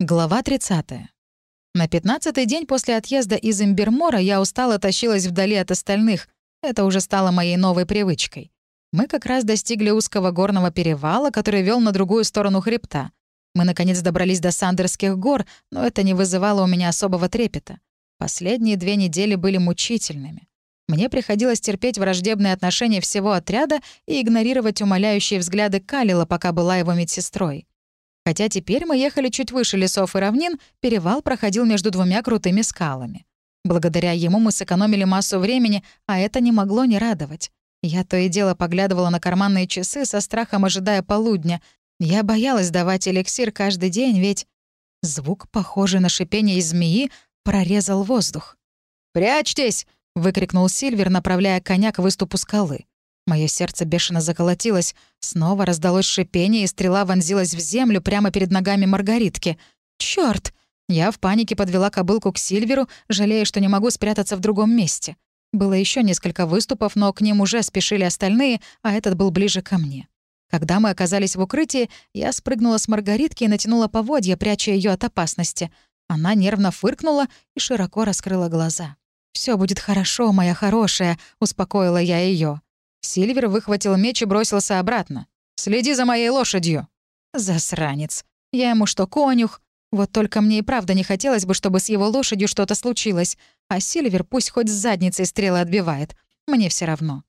Глава 30. На пятнадцатый день после отъезда из Имбермора я устало тащилась вдали от остальных. Это уже стало моей новой привычкой. Мы как раз достигли узкого горного перевала, который вел на другую сторону хребта. Мы, наконец, добрались до Сандерских гор, но это не вызывало у меня особого трепета. Последние две недели были мучительными. Мне приходилось терпеть враждебные отношения всего отряда и игнорировать умоляющие взгляды Калила, пока была его медсестрой. Хотя теперь мы ехали чуть выше лесов и равнин, перевал проходил между двумя крутыми скалами. Благодаря ему мы сэкономили массу времени, а это не могло не радовать. Я то и дело поглядывала на карманные часы со страхом, ожидая полудня. Я боялась давать эликсир каждый день, ведь... Звук, похожий на шипение змеи, прорезал воздух. «Прячьтесь!» — выкрикнул Сильвер, направляя коня к выступу скалы. Мое сердце бешено заколотилось. Снова раздалось шипение, и стрела вонзилась в землю прямо перед ногами Маргаритки. Черт! Я в панике подвела кобылку к Сильверу, жалея, что не могу спрятаться в другом месте. Было еще несколько выступов, но к ним уже спешили остальные, а этот был ближе ко мне. Когда мы оказались в укрытии, я спрыгнула с Маргаритки и натянула поводья, пряча ее от опасности. Она нервно фыркнула и широко раскрыла глаза. Все будет хорошо, моя хорошая», — успокоила я ее. Сильвер выхватил меч и бросился обратно. «Следи за моей лошадью!» Засранец. Я ему что, конюх? Вот только мне и правда не хотелось бы, чтобы с его лошадью что-то случилось. А Сильвер пусть хоть с задницей стрелы отбивает. Мне все равно.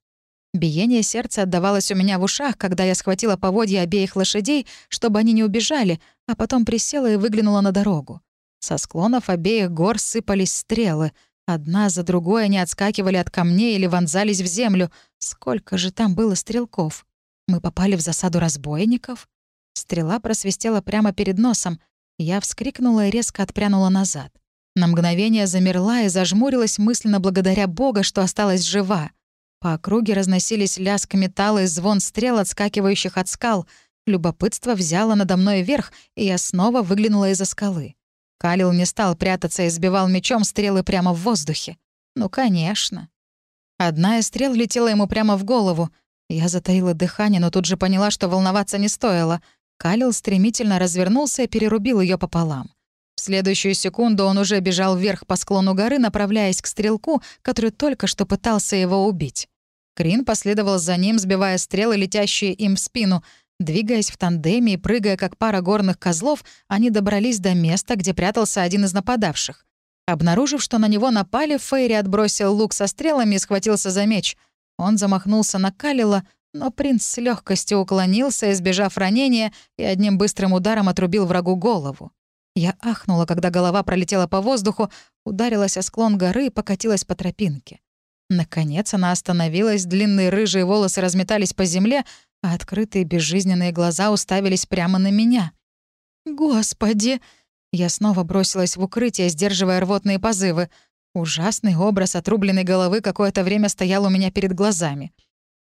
Биение сердца отдавалось у меня в ушах, когда я схватила поводья обеих лошадей, чтобы они не убежали, а потом присела и выглянула на дорогу. Со склонов обеих гор сыпались стрелы. Одна за другой они отскакивали от камней или вонзались в землю. Сколько же там было стрелков? Мы попали в засаду разбойников? Стрела просвистела прямо перед носом. Я вскрикнула и резко отпрянула назад. На мгновение замерла и зажмурилась мысленно благодаря Бога, что осталась жива. По округе разносились лязг металла и звон стрел, отскакивающих от скал. Любопытство взяло надо мной верх, и я снова выглянула из-за скалы. Калил не стал прятаться и сбивал мечом стрелы прямо в воздухе. Ну, конечно. Одна из стрел летела ему прямо в голову. Я затаила дыхание, но тут же поняла, что волноваться не стоило. Калил стремительно развернулся и перерубил ее пополам. В следующую секунду он уже бежал вверх по склону горы, направляясь к стрелку, который только что пытался его убить. Крин последовал за ним, сбивая стрелы, летящие им в спину — Двигаясь в тандеме и прыгая как пара горных козлов, они добрались до места, где прятался один из нападавших. Обнаружив, что на него напали, Фейри отбросил лук со стрелами и схватился за меч. Он замахнулся на Калила, но принц с легкостью уклонился, избежав ранения, и одним быстрым ударом отрубил врагу голову. Я ахнула, когда голова пролетела по воздуху, ударилась о склон горы и покатилась по тропинке. Наконец она остановилась, длинные рыжие волосы разметались по земле, а открытые безжизненные глаза уставились прямо на меня. «Господи!» Я снова бросилась в укрытие, сдерживая рвотные позывы. Ужасный образ отрубленной головы какое-то время стоял у меня перед глазами.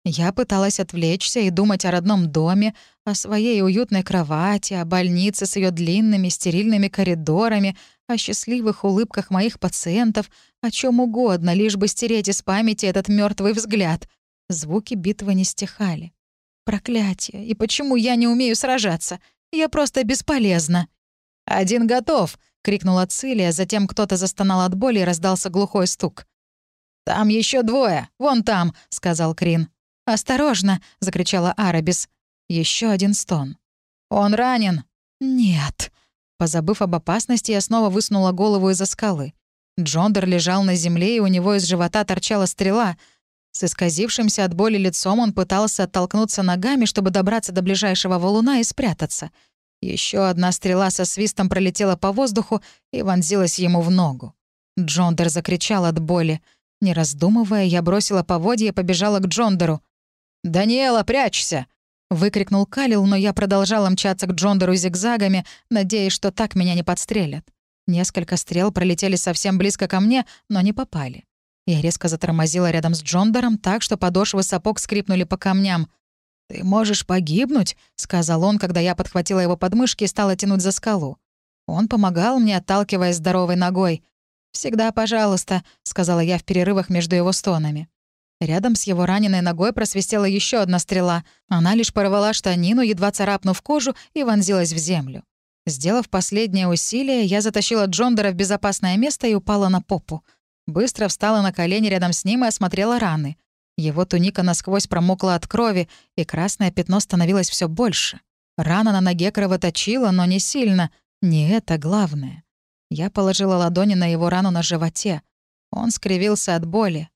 Я пыталась отвлечься и думать о родном доме, о своей уютной кровати, о больнице с ее длинными стерильными коридорами, о счастливых улыбках моих пациентов, о чем угодно, лишь бы стереть из памяти этот мертвый взгляд. Звуки битвы не стихали. Проклятие! И почему я не умею сражаться? Я просто бесполезна. «Один готов!» — крикнула Цилия, затем кто-то застонал от боли и раздался глухой стук. «Там еще двое! Вон там!» — сказал Крин. «Осторожно!» — закричала Арабис. Еще один стон. «Он ранен!» «Нет!» Позабыв об опасности, я снова высунула голову из-за скалы. Джондер лежал на земле, и у него из живота торчала стрела — с исказившимся от боли лицом он пытался оттолкнуться ногами, чтобы добраться до ближайшего валуна и спрятаться. Еще одна стрела со свистом пролетела по воздуху и вонзилась ему в ногу. Джондер закричал от боли. Не раздумывая, я бросила поводья и побежала к Джондеру. «Даниэла, прячься!» — выкрикнул Калил, но я продолжала мчаться к Джондеру зигзагами, надеясь, что так меня не подстрелят. Несколько стрел пролетели совсем близко ко мне, но не попали. Я резко затормозила рядом с Джондером так, что подошвы сапог скрипнули по камням. «Ты можешь погибнуть», — сказал он, когда я подхватила его подмышки и стала тянуть за скалу. Он помогал мне, отталкивая здоровой ногой. «Всегда пожалуйста», — сказала я в перерывах между его стонами. Рядом с его раненой ногой просвистела еще одна стрела. Она лишь порвала штанину, едва царапнув кожу, и вонзилась в землю. Сделав последнее усилие, я затащила Джондера в безопасное место и упала на попу. Быстро встала на колени рядом с ним и осмотрела раны. Его туника насквозь промокла от крови, и красное пятно становилось все больше. Рана на ноге кровоточила, но не сильно. Не это главное. Я положила ладони на его рану на животе. Он скривился от боли.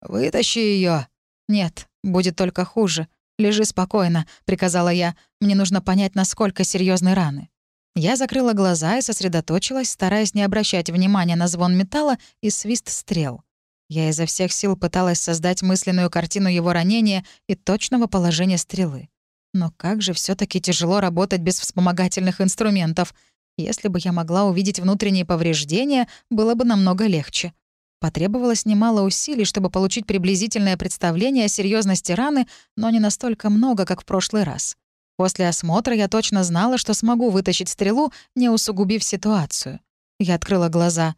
«Вытащи ее. «Нет, будет только хуже. Лежи спокойно», — приказала я. «Мне нужно понять, насколько серьезны раны». Я закрыла глаза и сосредоточилась, стараясь не обращать внимания на звон металла и свист стрел. Я изо всех сил пыталась создать мысленную картину его ранения и точного положения стрелы. Но как же все таки тяжело работать без вспомогательных инструментов. Если бы я могла увидеть внутренние повреждения, было бы намного легче. Потребовалось немало усилий, чтобы получить приблизительное представление о серьезности раны, но не настолько много, как в прошлый раз. После осмотра я точно знала, что смогу вытащить стрелу, не усугубив ситуацию. Я открыла глаза.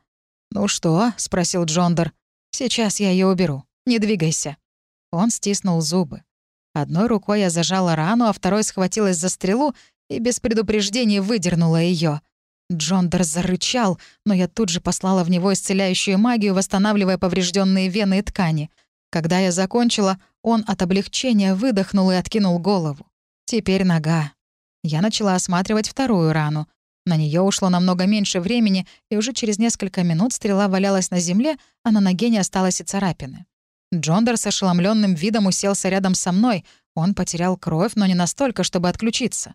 «Ну что?» — спросил Джондер. «Сейчас я ее уберу. Не двигайся». Он стиснул зубы. Одной рукой я зажала рану, а второй схватилась за стрелу и без предупреждения выдернула ее. Джондер зарычал, но я тут же послала в него исцеляющую магию, восстанавливая поврежденные вены и ткани. Когда я закончила, он от облегчения выдохнул и откинул голову. Теперь нога. Я начала осматривать вторую рану. На нее ушло намного меньше времени, и уже через несколько минут стрела валялась на земле, а на ноге не осталось и царапины. Джондер с ошеломленным видом уселся рядом со мной. Он потерял кровь, но не настолько, чтобы отключиться.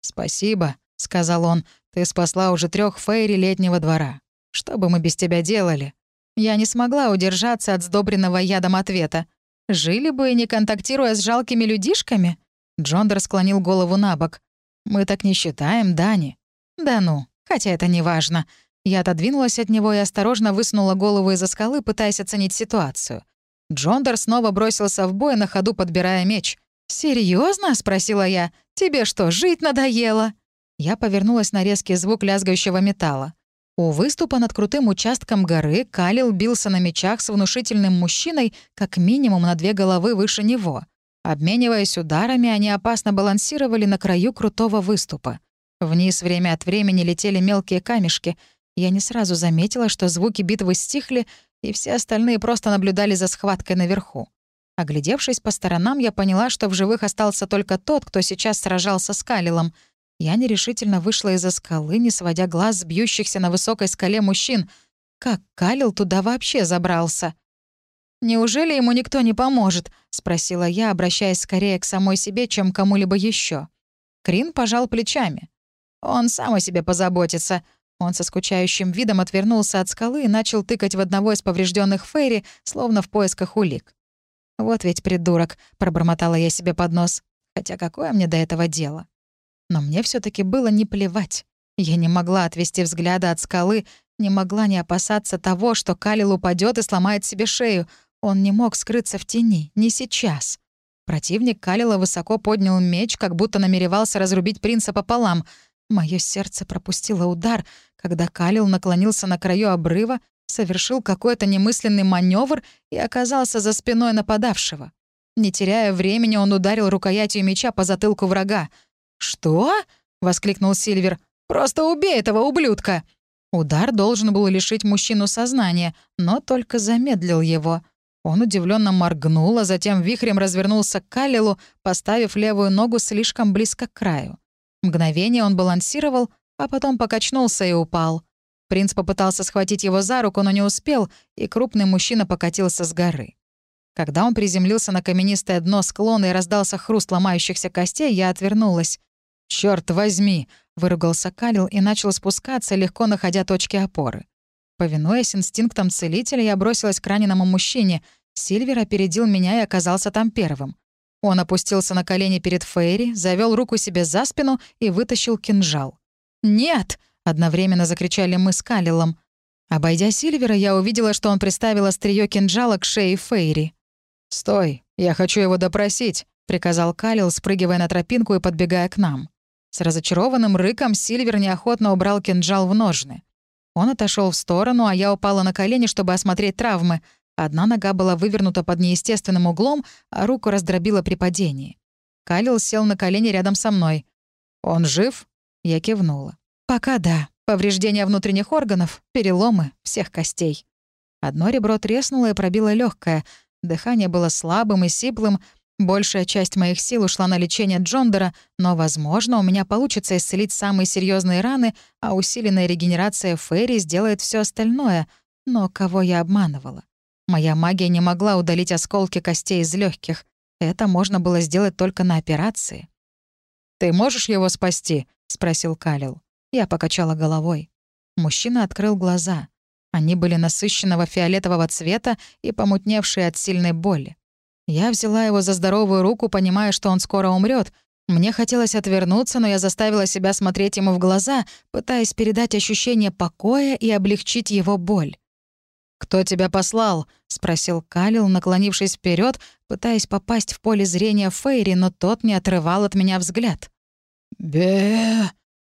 «Спасибо», — сказал он. «Ты спасла уже трех фейри летнего двора. Что бы мы без тебя делали?» Я не смогла удержаться от сдобренного ядом ответа. «Жили бы, не контактируя с жалкими людишками?» Джондер склонил голову на бок. «Мы так не считаем, Дани». «Да ну, хотя это не важно». Я отодвинулась от него и осторожно высунула голову из-за скалы, пытаясь оценить ситуацию. Джондер снова бросился в бой, на ходу подбирая меч. Серьезно? спросила я. «Тебе что, жить надоело?» Я повернулась на резкий звук лязгающего металла. У выступа над крутым участком горы Калил бился на мечах с внушительным мужчиной как минимум на две головы выше него — Обмениваясь ударами, они опасно балансировали на краю крутого выступа. Вниз время от времени летели мелкие камешки. Я не сразу заметила, что звуки битвы стихли, и все остальные просто наблюдали за схваткой наверху. Оглядевшись по сторонам, я поняла, что в живых остался только тот, кто сейчас сражался с Калилом. Я нерешительно вышла из-за скалы, не сводя глаз с бьющихся на высокой скале мужчин. Как Калил туда вообще забрался? «Неужели ему никто не поможет?» — спросила я, обращаясь скорее к самой себе, чем кому-либо еще. Крин пожал плечами. «Он сам о себе позаботится». Он со скучающим видом отвернулся от скалы и начал тыкать в одного из поврежденных Фейри, словно в поисках улик. «Вот ведь придурок», — пробормотала я себе под нос. «Хотя какое мне до этого дело?» Но мне все таки было не плевать. Я не могла отвести взгляда от скалы, не могла не опасаться того, что Калил упадет и сломает себе шею — он не мог скрыться в тени, не сейчас. Противник Калила высоко поднял меч, как будто намеревался разрубить принца пополам. Моё сердце пропустило удар, когда Калил наклонился на краю обрыва, совершил какой-то немысленный маневр и оказался за спиной нападавшего. Не теряя времени, он ударил рукоятью меча по затылку врага. «Что?» — воскликнул Сильвер. «Просто убей этого ублюдка!» Удар должен был лишить мужчину сознания, но только замедлил его. Он удивленно моргнул, а затем вихрем развернулся к Калилу, поставив левую ногу слишком близко к краю. Мгновение он балансировал, а потом покачнулся и упал. Принц попытался схватить его за руку, но не успел, и крупный мужчина покатился с горы. Когда он приземлился на каменистое дно склона и раздался хруст ломающихся костей, я отвернулась. «Чёрт возьми!» — выругался Калил и начал спускаться, легко находя точки опоры. Повинуясь инстинктам целителя, я бросилась к раненому мужчине. Сильвер опередил меня и оказался там первым. Он опустился на колени перед Фейри, завел руку себе за спину и вытащил кинжал. «Нет!» — одновременно закричали мы с Калилом. Обойдя Сильвера, я увидела, что он приставил острие кинжала к шее Фейри. «Стой, я хочу его допросить», — приказал Калил, спрыгивая на тропинку и подбегая к нам. С разочарованным рыком Сильвер неохотно убрал кинжал в ножны. Он отошел в сторону, а я упала на колени, чтобы осмотреть травмы. Одна нога была вывернута под неестественным углом, а руку раздробила при падении. Калил сел на колени рядом со мной. «Он жив?» Я кивнула. «Пока да. Повреждения внутренних органов, переломы всех костей». Одно ребро треснуло и пробило легкое. Дыхание было слабым и сиплым. Большая часть моих сил ушла на лечение Джондера, но, возможно, у меня получится исцелить самые серьезные раны, а усиленная регенерация Ферри сделает все остальное. Но кого я обманывала? Моя магия не могла удалить осколки костей из легких. Это можно было сделать только на операции. «Ты можешь его спасти?» — спросил Калил. Я покачала головой. Мужчина открыл глаза. Они были насыщенного фиолетового цвета и помутневшие от сильной боли. Я взяла его за здоровую руку, понимая, что он скоро умрет. Мне хотелось отвернуться, но я заставила себя смотреть ему в глаза, пытаясь передать ощущение покоя и облегчить его боль. «Кто тебя послал?» — спросил Калил, наклонившись вперед, пытаясь попасть в поле зрения Фейри, но тот не отрывал от меня взгляд. бе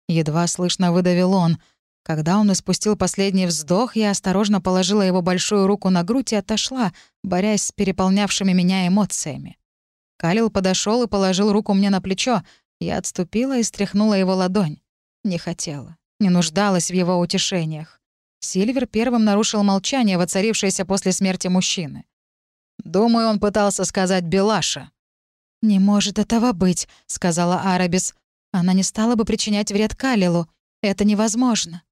едва слышно выдавил он. Когда он испустил последний вздох, я осторожно положила его большую руку на грудь и отошла, борясь с переполнявшими меня эмоциями. Калил подошел и положил руку мне на плечо. Я отступила и стряхнула его ладонь. Не хотела, не нуждалась в его утешениях. Сильвер первым нарушил молчание, воцарившееся после смерти мужчины. «Думаю, он пытался сказать Белаша». «Не может этого быть», — сказала Арабис. «Она не стала бы причинять вред Калилу. Это невозможно».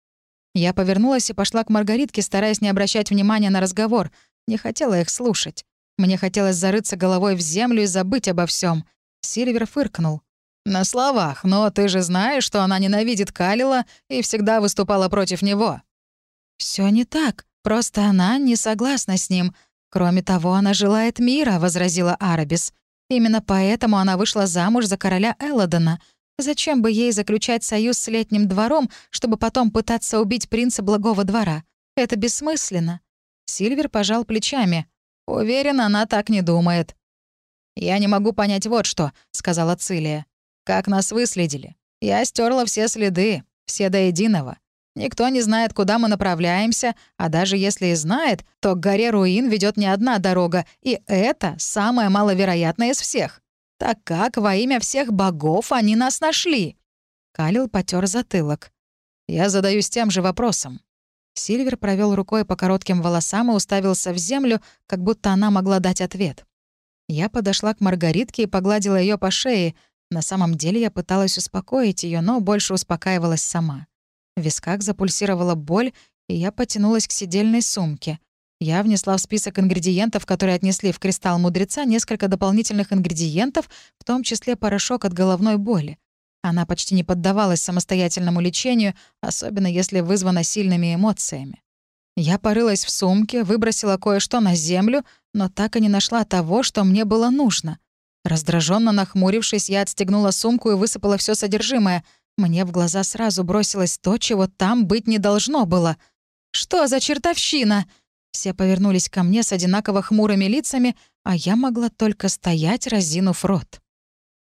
Я повернулась и пошла к Маргаритке, стараясь не обращать внимания на разговор. Не хотела их слушать. Мне хотелось зарыться головой в землю и забыть обо всем. Сильвер фыркнул. «На словах, но ты же знаешь, что она ненавидит Калила и всегда выступала против него». Все не так. Просто она не согласна с ним. Кроме того, она желает мира», — возразила Арабис. «Именно поэтому она вышла замуж за короля Элладона. Зачем бы ей заключать союз с летним двором, чтобы потом пытаться убить принца благого двора? Это бессмысленно». Сильвер пожал плечами. «Уверен, она так не думает». «Я не могу понять вот что», — сказала Цилия. «Как нас выследили? Я стерла все следы, все до единого. Никто не знает, куда мы направляемся, а даже если и знает, то к горе Руин ведет не одна дорога, и это самое маловероятное из всех так как во имя всех богов они нас нашли?» Калил потер затылок. «Я задаюсь тем же вопросом». Сильвер провел рукой по коротким волосам и уставился в землю, как будто она могла дать ответ. Я подошла к Маргаритке и погладила ее по шее. На самом деле я пыталась успокоить ее, но больше успокаивалась сама. В висках запульсировала боль, и я потянулась к сидельной сумке. Я внесла в список ингредиентов, которые отнесли в кристалл мудреца, несколько дополнительных ингредиентов, в том числе порошок от головной боли. Она почти не поддавалась самостоятельному лечению, особенно если вызвана сильными эмоциями. Я порылась в сумке, выбросила кое-что на землю, но так и не нашла того, что мне было нужно. Раздраженно нахмурившись, я отстегнула сумку и высыпала все содержимое. Мне в глаза сразу бросилось то, чего там быть не должно было. «Что за чертовщина?» Все повернулись ко мне с одинаково хмурыми лицами, а я могла только стоять, разинув рот.